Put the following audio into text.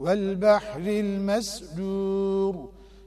والبحر المسجور.